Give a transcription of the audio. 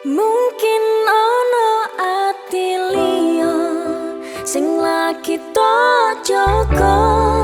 Mungkin ana ati liya sing lagi tak jaga